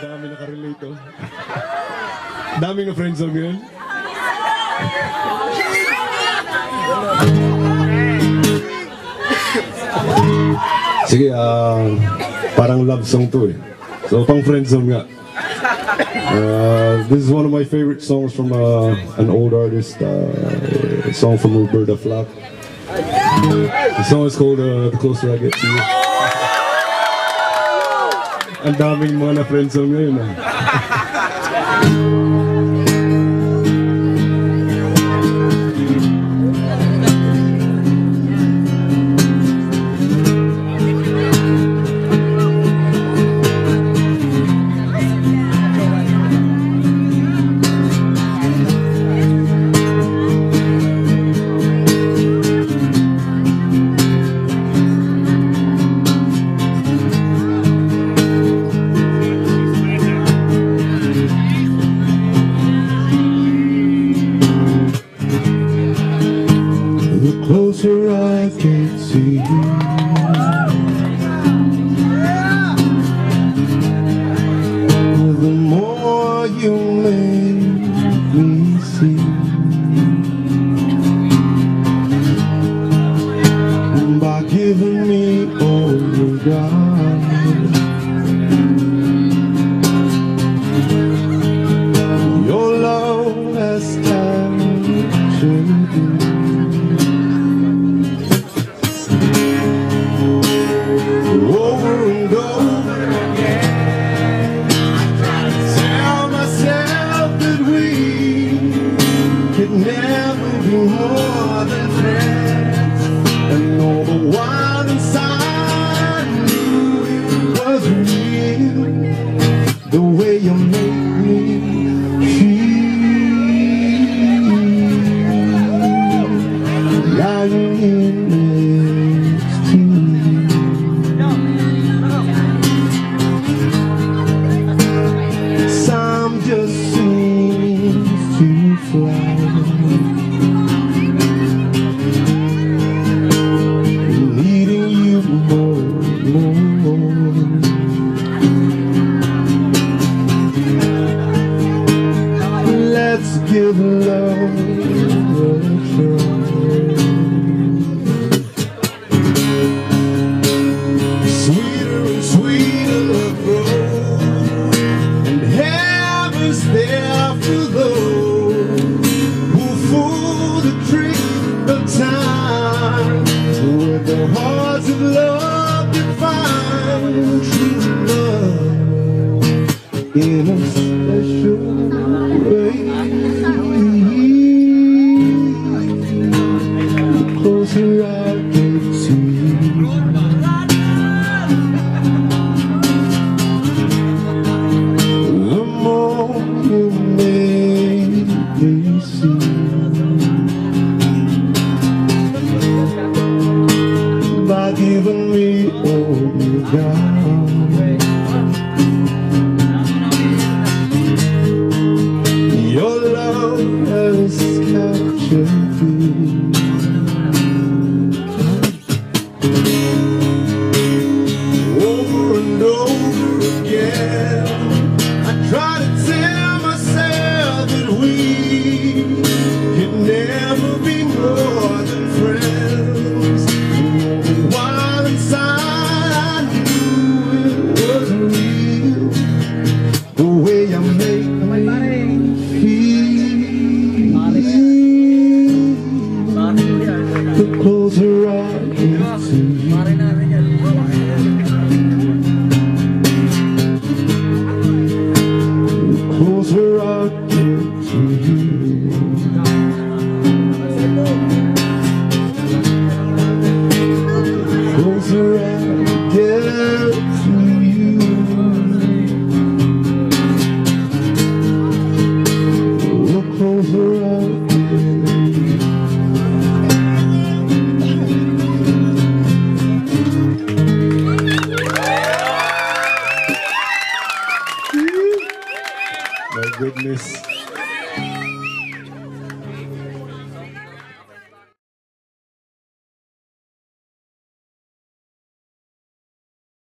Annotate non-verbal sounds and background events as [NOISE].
Dami nakarelate oh. Dami na friends zone ngayon. Sige, ah, parang love song to eh. So, pang nga. Uh, this is one of my favorite songs from uh, an old artist, uh, a song from Roberta Flack. The song is called The Closer I Get to You. Ang daming mga na-friend zone ngayon ah. [LAUGHS] closer I get to you could never be more than friends. And all the while inside knew it was real. The way you make me feel. Lying in in a special way. The get to you. The more you make me see By giving me all you got the way you make me feel. The closer I get to you.